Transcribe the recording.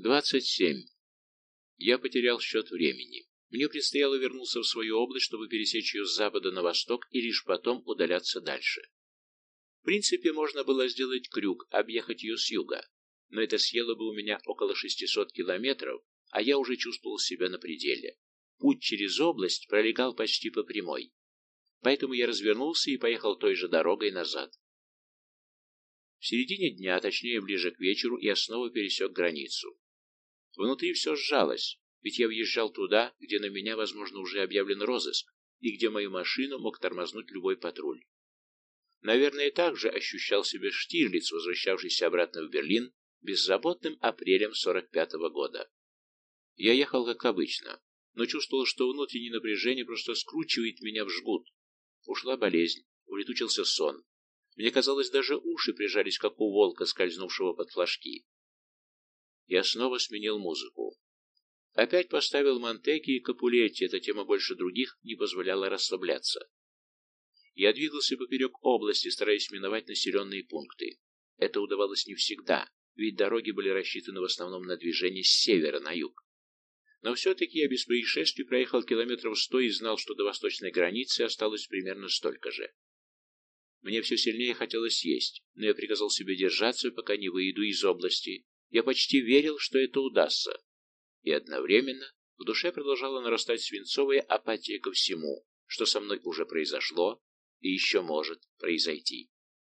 27. Я потерял счет времени. Мне предстояло вернуться в свою область, чтобы пересечь ее с запада на восток и лишь потом удаляться дальше. В принципе, можно было сделать крюк, объехать ее с юга, но это съело бы у меня около 600 километров, а я уже чувствовал себя на пределе. Путь через область пролегал почти по прямой. Поэтому я развернулся и поехал той же дорогой назад. В середине дня, точнее ближе к вечеру, я снова пересек границу. Внутри все сжалось, ведь я въезжал туда, где на меня, возможно, уже объявлен розыск, и где мою машину мог тормознуть любой патруль. Наверное, также ощущал себя Штирлиц, возвращавшийся обратно в Берлин беззаботным апрелем 45-го года. Я ехал как обычно, но чувствовал, что внутреннее напряжение просто скручивает меня в жгут. Ушла болезнь, улетучился сон. Мне казалось, даже уши прижались, как у волка, скользнувшего под флажки. Я снова сменил музыку. Опять поставил Монтеки и Капулетти, эта тема больше других не позволяла расслабляться. Я двигался поперек области, стараясь миновать населенные пункты. Это удавалось не всегда, ведь дороги были рассчитаны в основном на движение с севера на юг. Но все-таки я без происшествий проехал километров сто и знал, что до восточной границы осталось примерно столько же. Мне все сильнее хотелось есть, но я приказал себе держаться, пока не выйду из области. Я почти верил, что это удастся. И одновременно в душе продолжала нарастать свинцовая апатия ко всему, что со мной уже произошло и еще может произойти.